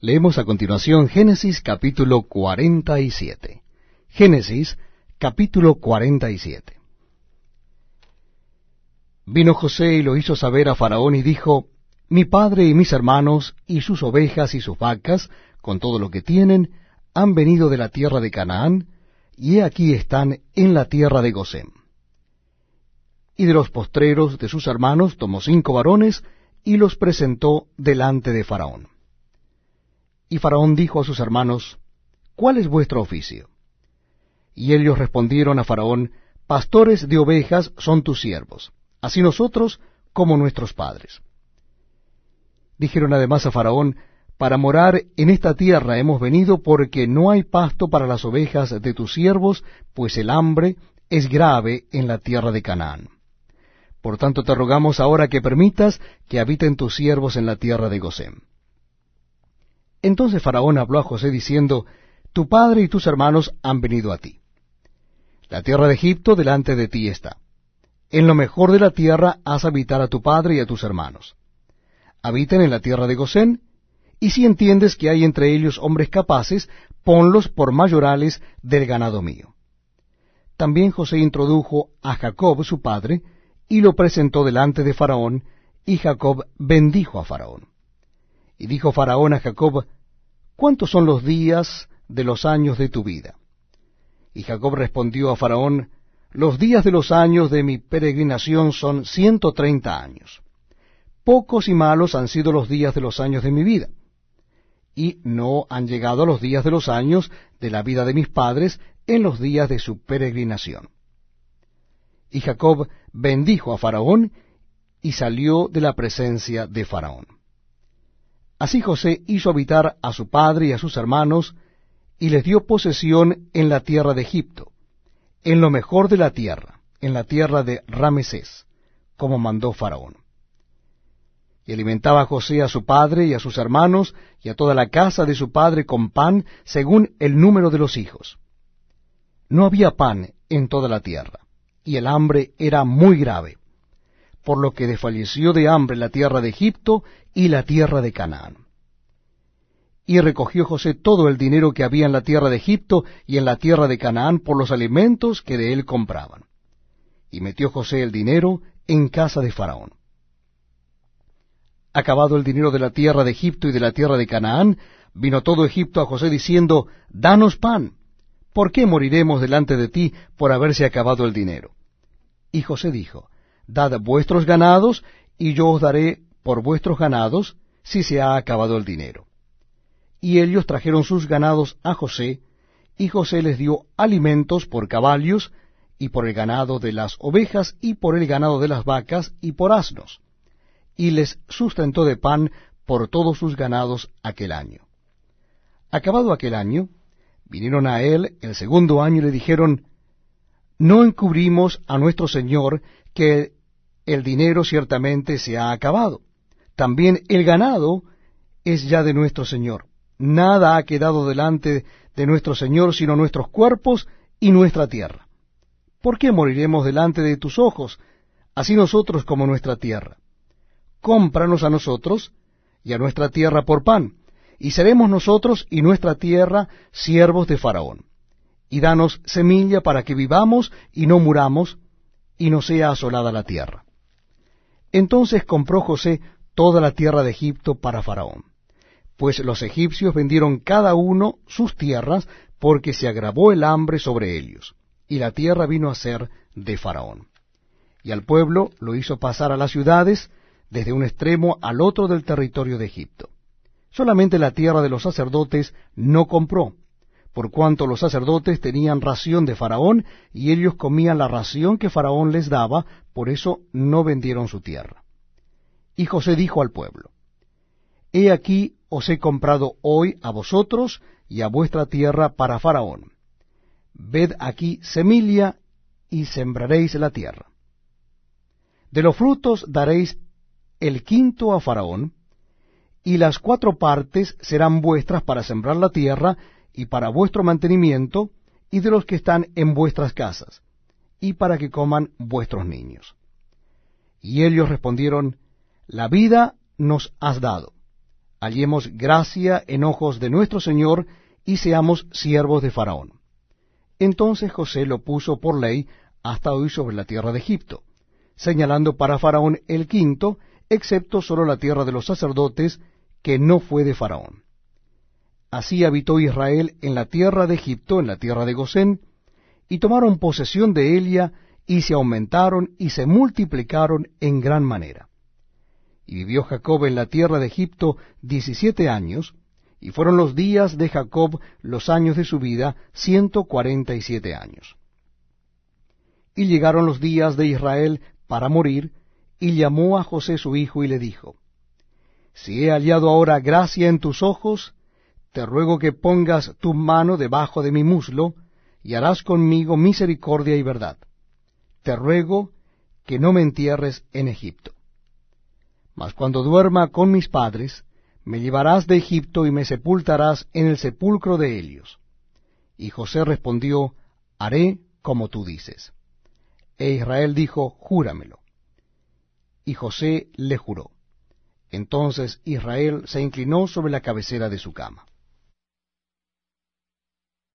Leemos a continuación Génesis capítulo 47. Génesis capítulo 47. Vino José y lo hizo saber a Faraón y dijo, Mi padre y mis hermanos y sus ovejas y sus vacas, con todo lo que tienen, han venido de la tierra de Canaán, y he aquí están en la tierra de Gosén. Y de los postreros de sus hermanos tomó cinco varones y los presentó delante de Faraón. Y Faraón dijo a sus hermanos, ¿Cuál es vuestro oficio? Y ellos respondieron a Faraón, Pastores de ovejas son tus siervos, así nosotros como nuestros padres. Dijeron además a Faraón, Para morar en esta tierra hemos venido porque no hay pasto para las ovejas de tus siervos, pues el hambre es grave en la tierra de Canaán. Por tanto te rogamos ahora que permitas que habiten tus siervos en la tierra de Gosén. Entonces Faraón habló a José diciendo, Tu padre y tus hermanos han venido a ti. La tierra de Egipto delante de ti está. En lo mejor de la tierra haz habitar a tu padre y a tus hermanos. Habiten en la tierra de Gosén, y si entiendes que hay entre ellos hombres capaces, ponlos por mayorales del ganado mío. También José introdujo a Jacob su padre, y lo presentó delante de Faraón, y Jacob bendijo a Faraón. Y dijo Faraón a Jacob, ¿cuántos son los días de los años de tu vida? Y Jacob respondió a Faraón, los días de los años de mi peregrinación son ciento treinta años. Pocos y malos han sido los días de los años de mi vida, y no han llegado los días de los años de la vida de mis padres en los días de su peregrinación. Y Jacob bendijo a Faraón y salió de la presencia de Faraón. Así José hizo habitar a su padre y a sus hermanos, y les dio posesión en la tierra de Egipto, en lo mejor de la tierra, en la tierra de Ramesés, como mandó Faraón. Y alimentaba a José a su padre y a sus hermanos y a toda la casa de su padre con pan según el número de los hijos. No había pan en toda la tierra, y el hambre era muy grave por lo que desfalleció de hambre la tierra de Egipto y la tierra de Canaán. Y recogió José todo el dinero que había en la tierra de Egipto y en la tierra de Canaán por los alimentos que de él compraban. Y metió José el dinero en casa de Faraón. Acabado el dinero de la tierra de Egipto y de la tierra de Canaán, vino todo Egipto a José diciendo, Danos pan. ¿Por qué moriremos delante de ti por haberse acabado el dinero? Y José dijo, Dad vuestros ganados, y yo os daré por vuestros ganados, si se ha acabado el dinero. Y ellos trajeron sus ganados a José, y José les dio alimentos por caballos, y por el ganado de las ovejas, y por el ganado de las vacas, y por asnos. Y les sustentó de pan por todos sus ganados aquel año. Acabado aquel año, vinieron a él el segundo año y le dijeron, No encubrimos a nuestro Señor que el dinero ciertamente se ha acabado. También el ganado es ya de nuestro Señor. Nada ha quedado delante de nuestro Señor sino nuestros cuerpos y nuestra tierra. ¿Por qué moriremos delante de tus ojos, así nosotros como nuestra tierra? Cómpranos a nosotros y a nuestra tierra por pan, y seremos nosotros y nuestra tierra siervos de Faraón. Y danos semilla para que vivamos y no muramos, y no sea asolada la tierra. Entonces compró José toda la tierra de Egipto para Faraón, pues los egipcios vendieron cada uno sus tierras porque se agravó el hambre sobre ellos, y la tierra vino a ser de Faraón. Y al pueblo lo hizo pasar a las ciudades, desde un extremo al otro del territorio de Egipto. Solamente la tierra de los sacerdotes no compró, por cuanto los sacerdotes tenían ración de Faraón, y ellos comían la ración que Faraón les daba, por eso no vendieron su tierra. Y José dijo al pueblo, He aquí os he comprado hoy a vosotros y a vuestra tierra para Faraón. Ved aquí semilla y sembraréis la tierra. De los frutos daréis el quinto a Faraón, y las cuatro partes serán vuestras para sembrar la tierra, y para vuestro mantenimiento, y de los que están en vuestras casas, y para que coman vuestros niños. Y ellos respondieron, La vida nos has dado, hallemos gracia en ojos de nuestro Señor, y seamos siervos de Faraón. Entonces José lo puso por ley hasta hoy sobre la tierra de Egipto, señalando para Faraón el quinto, excepto solo la tierra de los sacerdotes, que no fue de Faraón. Así habitó Israel en la tierra de Egipto, en la tierra de Gosén, y tomaron posesión de Elia, y se aumentaron y se multiplicaron en gran manera. Y vivió Jacob en la tierra de Egipto diecisiete años, y fueron los días de Jacob los años de su vida ciento cuarenta y siete años. Y llegaron los días de Israel para morir, y llamó a José su hijo y le dijo, Si he hallado ahora gracia en tus ojos, te ruego que pongas tu mano debajo de mi muslo, y harás conmigo misericordia y verdad. Te ruego que no me entierres en Egipto. Mas cuando duerma con mis padres, me llevarás de Egipto y me sepultarás en el sepulcro de ellos. Y José respondió, haré como tú dices. E Israel dijo, júramelo. Y José le juró. Entonces Israel se inclinó sobre la cabecera de su cama.